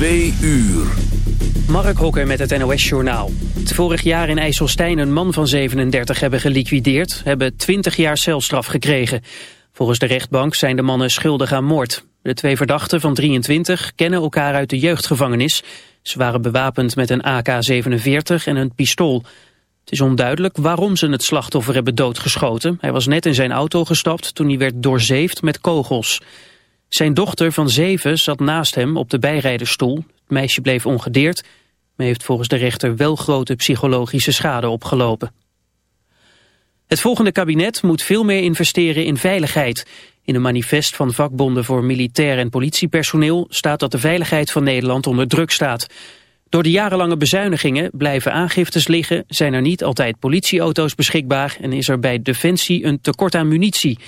Twee uur. Mark Hokker met het NOS Journaal. Het vorig jaar in IJsselstein een man van 37 hebben geliquideerd... hebben 20 jaar celstraf gekregen. Volgens de rechtbank zijn de mannen schuldig aan moord. De twee verdachten van 23 kennen elkaar uit de jeugdgevangenis. Ze waren bewapend met een AK-47 en een pistool. Het is onduidelijk waarom ze het slachtoffer hebben doodgeschoten. Hij was net in zijn auto gestapt toen hij werd doorzeefd met kogels... Zijn dochter van zeven zat naast hem op de bijrijderstoel. Het meisje bleef ongedeerd, maar heeft volgens de rechter wel grote psychologische schade opgelopen. Het volgende kabinet moet veel meer investeren in veiligheid. In een manifest van vakbonden voor militair en politiepersoneel staat dat de veiligheid van Nederland onder druk staat. Door de jarenlange bezuinigingen blijven aangiftes liggen, zijn er niet altijd politieauto's beschikbaar en is er bij Defensie een tekort aan munitie.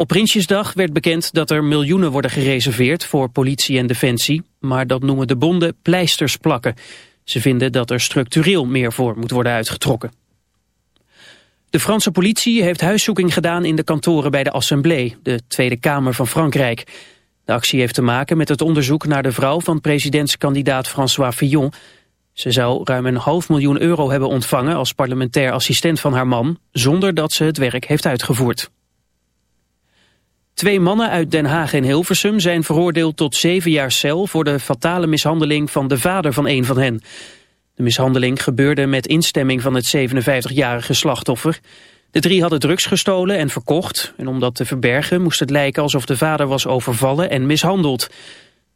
Op Prinsjesdag werd bekend dat er miljoenen worden gereserveerd voor politie en defensie, maar dat noemen de bonden pleisters plakken. Ze vinden dat er structureel meer voor moet worden uitgetrokken. De Franse politie heeft huiszoeking gedaan in de kantoren bij de Assemblée, de Tweede Kamer van Frankrijk. De actie heeft te maken met het onderzoek naar de vrouw van presidentskandidaat François Fillon. Ze zou ruim een half miljoen euro hebben ontvangen als parlementair assistent van haar man, zonder dat ze het werk heeft uitgevoerd. Twee mannen uit Den Haag en Hilversum zijn veroordeeld tot zeven jaar cel voor de fatale mishandeling van de vader van een van hen. De mishandeling gebeurde met instemming van het 57-jarige slachtoffer. De drie hadden drugs gestolen en verkocht en om dat te verbergen moest het lijken alsof de vader was overvallen en mishandeld.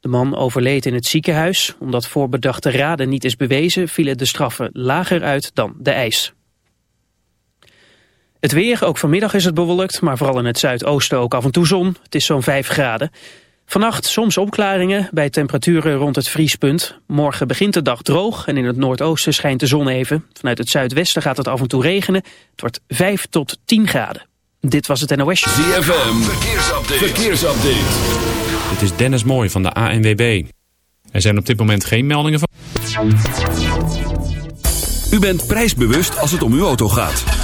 De man overleed in het ziekenhuis. Omdat voorbedachte raden niet is bewezen vielen de straffen lager uit dan de eis. Het weer, ook vanmiddag is het bewolkt, maar vooral in het zuidoosten ook af en toe zon. Het is zo'n 5 graden. Vannacht soms opklaringen bij temperaturen rond het vriespunt. Morgen begint de dag droog en in het noordoosten schijnt de zon even. Vanuit het zuidwesten gaat het af en toe regenen. Het wordt 5 tot 10 graden. Dit was het NOS. ZFM, verkeersupdate. verkeersupdate. Dit is Dennis Mooij van de ANWB. Er zijn op dit moment geen meldingen van... U bent prijsbewust als het om uw auto gaat.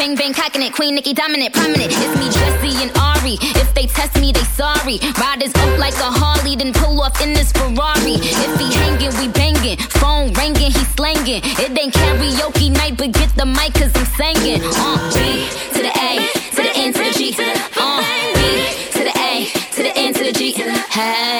Bang bang cocking it, Queen Nicki dominant, prominent. It's me, Jessie and Ari. If they test me, they sorry. Riders up like a Harley, then pull off in this Ferrari. If he hanging, we banging. Phone ringing, he slanging. It ain't karaoke night, but get the mic cause I'm singing. Uh, B to the A, to the N to the G. Uh, B to the A, to the N to the G. Hey.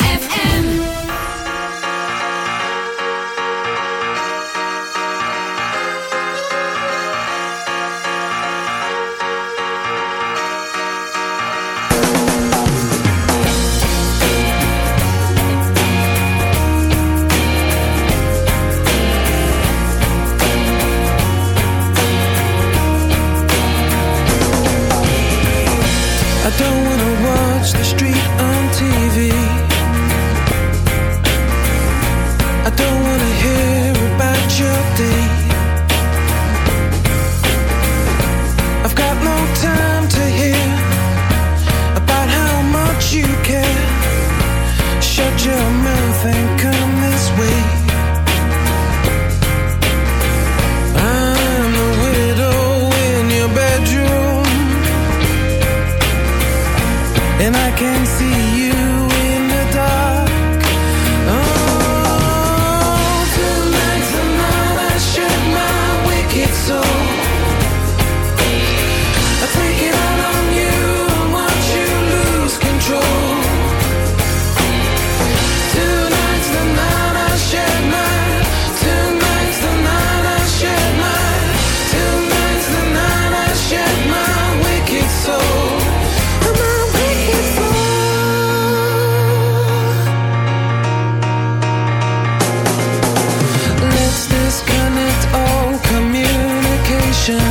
ocean.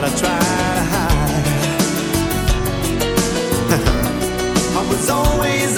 what I try to hide. I was always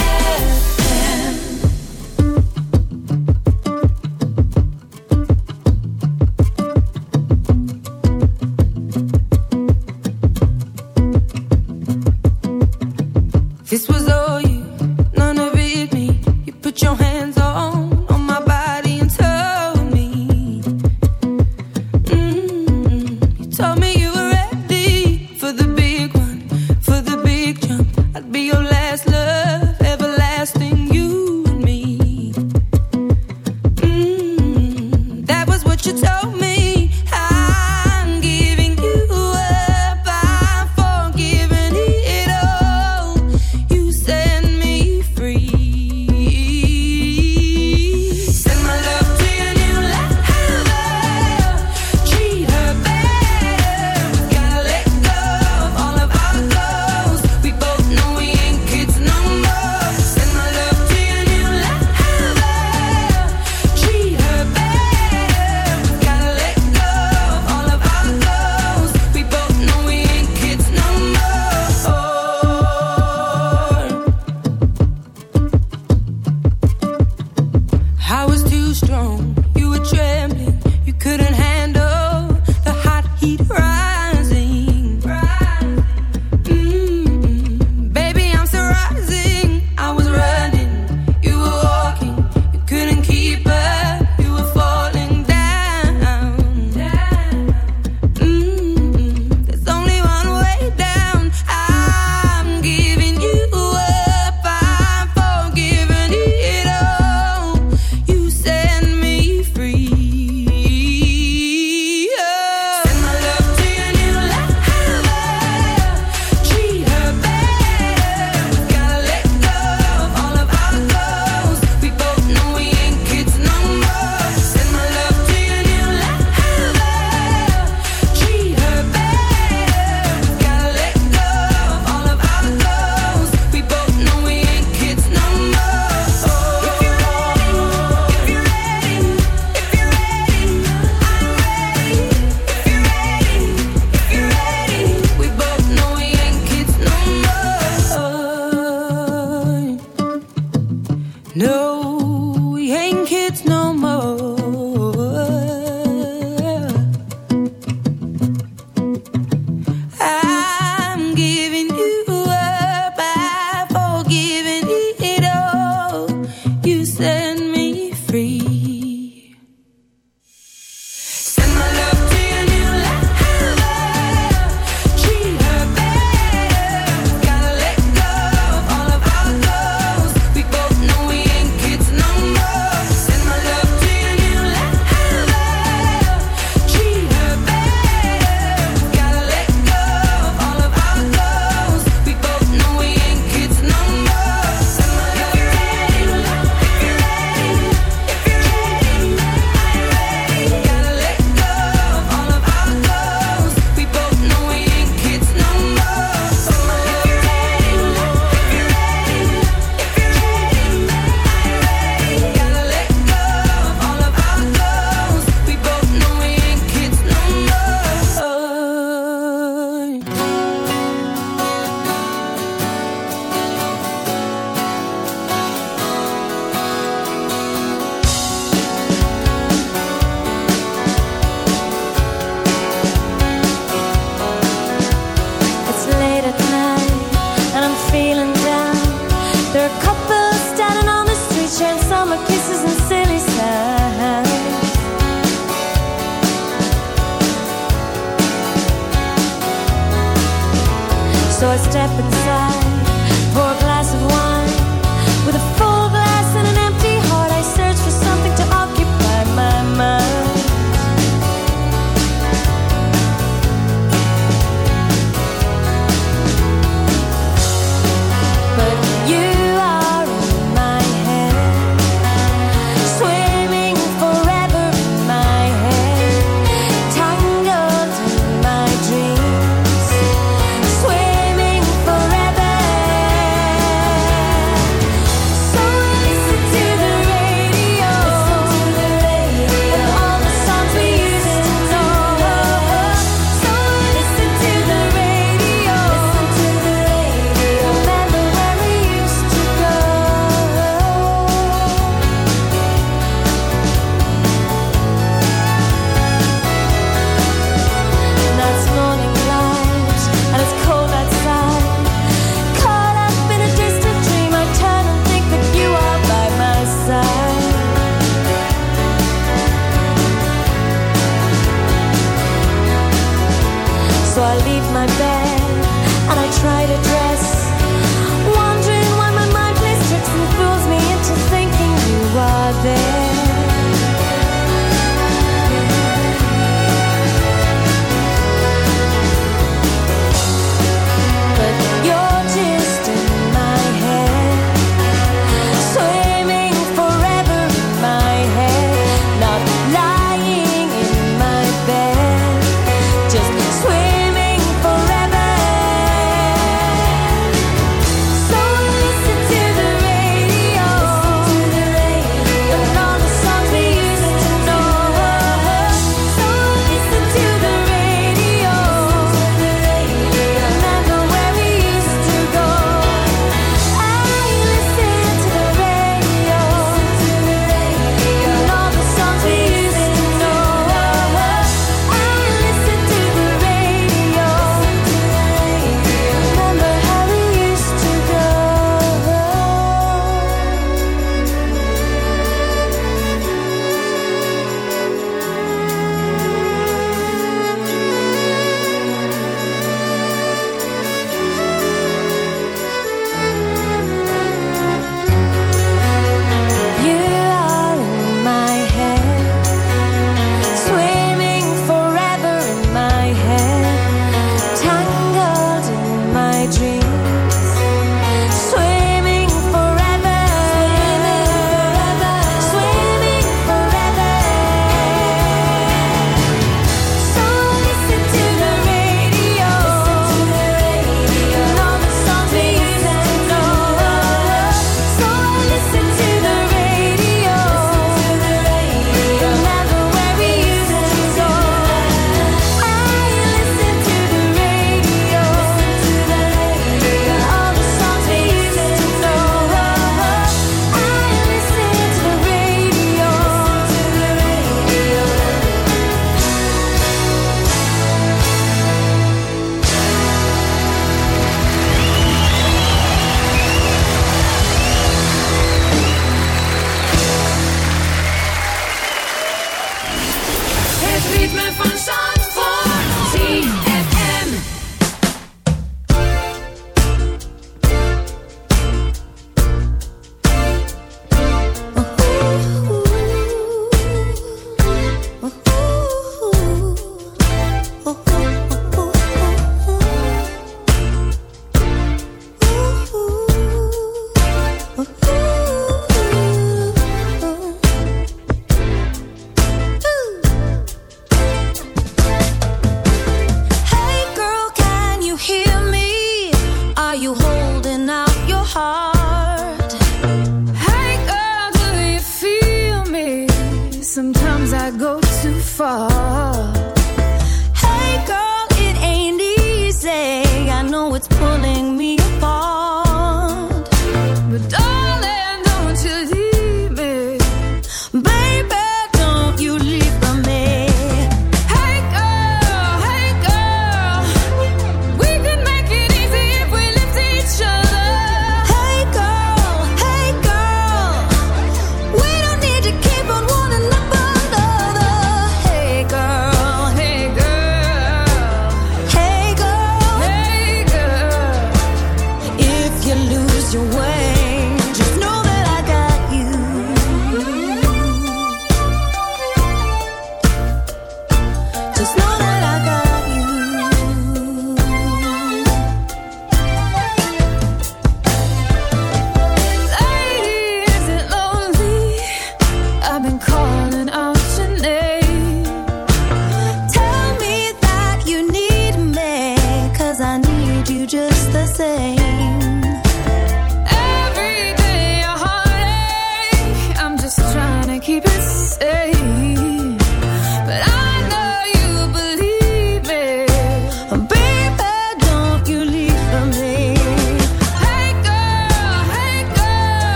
Baby, don't you leave me.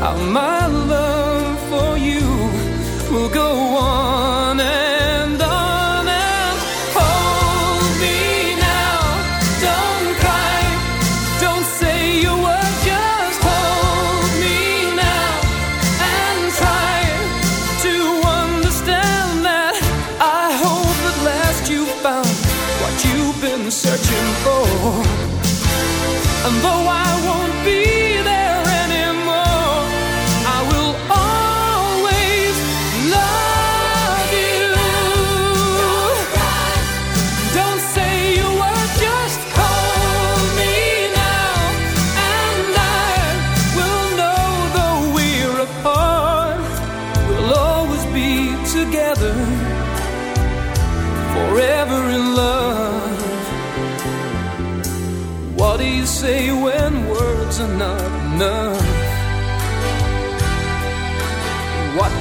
How my love for you will go